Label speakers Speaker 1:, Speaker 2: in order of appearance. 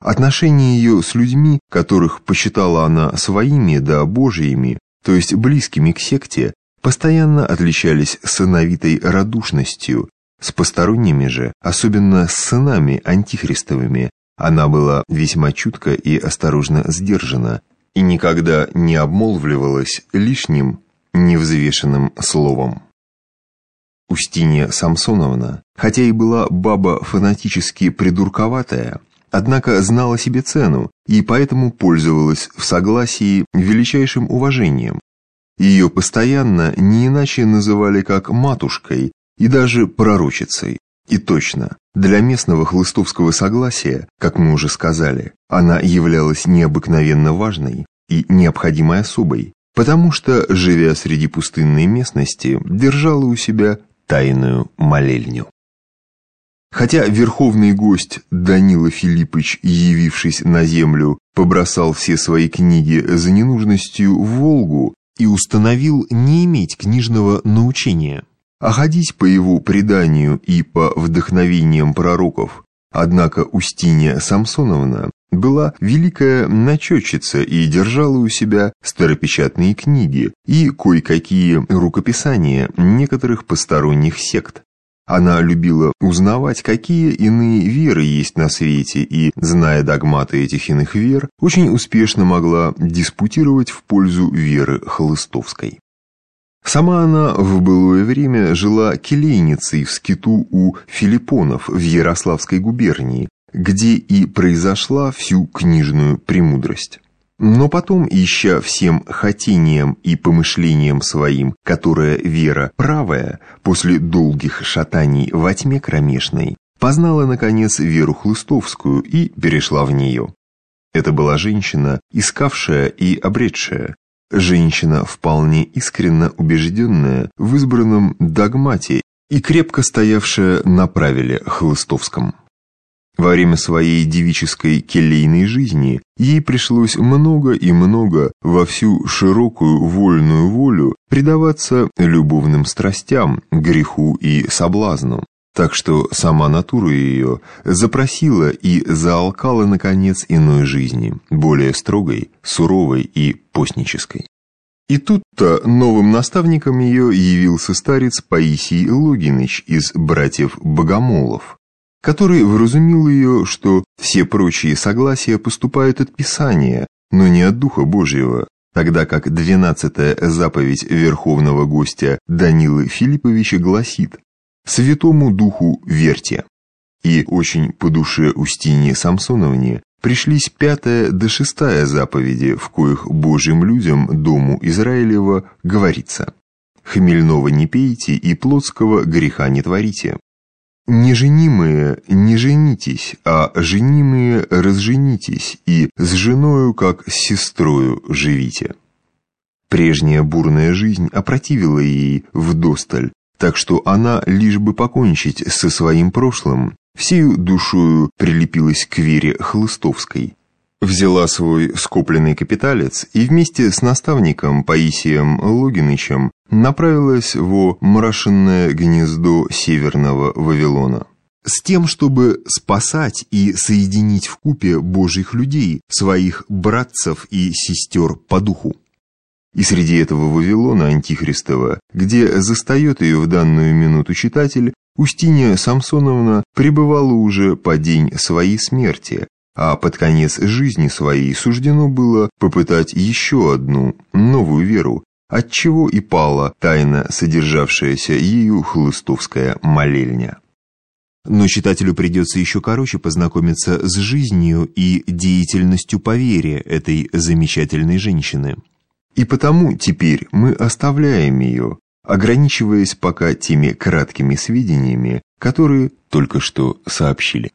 Speaker 1: Отношения ее с людьми, которых посчитала она своими да божьими, то есть близкими к секте, постоянно отличались сыновитой радушностью, с посторонними же, особенно с сынами антихристовыми, она была весьма чутко и осторожно сдержана и никогда не обмолвливалась лишним, невзвешенным словом. Устинья Самсоновна, хотя и была баба фанатически придурковатая, однако знала себе цену и поэтому пользовалась в согласии величайшим уважением. Ее постоянно не иначе называли как «матушкой» и даже «пророчицей». И точно, для местного хлыстовского согласия, как мы уже сказали, она являлась необыкновенно важной и необходимой особой, потому что, живя среди пустынной местности, держала у себя тайную молельню. Хотя верховный гость Данила Филиппович, явившись на землю, побросал все свои книги за ненужностью в Волгу и установил не иметь книжного научения, а ходить по его преданию и по вдохновениям пророков. Однако Устинья Самсоновна была великая начетчица и держала у себя старопечатные книги и кое-какие рукописания некоторых посторонних сект. Она любила узнавать, какие иные веры есть на свете, и, зная догматы этих иных вер, очень успешно могла диспутировать в пользу веры хлыстовской. Сама она в былое время жила келейницей в скиту у Филиппонов в Ярославской губернии, где и произошла всю книжную премудрость. Но потом, ища всем хотением и помышлением своим, которая вера правая, после долгих шатаний во тьме кромешной, познала, наконец, веру хлыстовскую и перешла в нее. Это была женщина, искавшая и обретшая, Женщина, вполне искренно убежденная в избранном догмате и крепко стоявшая на правиле хлыстовском. Во время своей девической келейной жизни ей пришлось много и много во всю широкую вольную волю предаваться любовным страстям, греху и соблазну, так что сама натура ее запросила и заалкала, наконец, иной жизни, более строгой, суровой и постнической. И тут-то новым наставником ее явился старец Паисий Логиныч из братьев Богомолов, который вразумил ее, что все прочие согласия поступают от Писания, но не от Духа Божьего, тогда как двенадцатая заповедь Верховного Гостя Данилы Филипповича гласит Святому Духу верьте. И очень по душе Устине Самсоновне пришлись пятая до шестая заповеди, в коих Божьим людям, дому Израилева, говорится «Хмельного не пейте и плотского греха не творите». Неженимые не женитесь, а женимые разженитесь, и с женою, как с сестрою, живите. Прежняя бурная жизнь опротивила ей вдосталь, так что она, лишь бы покончить со своим прошлым, всею душою прилепилась к вере Хлыстовской. Взяла свой скопленный капиталец и вместе с наставником Паисием Логинычем направилась во мрашенное гнездо Северного Вавилона. С тем, чтобы спасать и соединить в купе Божьих людей, своих братцев и сестер по духу. И среди этого Вавилона Антихристова, где застает ее в данную минуту читатель, Устинья Самсоновна пребывала уже по день своей смерти, а под конец жизни своей суждено было попытать еще одну, новую веру, отчего и пала тайно содержавшаяся ею хлыстовская молельня. Но читателю придется еще короче познакомиться с жизнью и деятельностью по вере этой замечательной женщины. И потому теперь мы оставляем ее, ограничиваясь пока теми краткими сведениями, которые только что сообщили.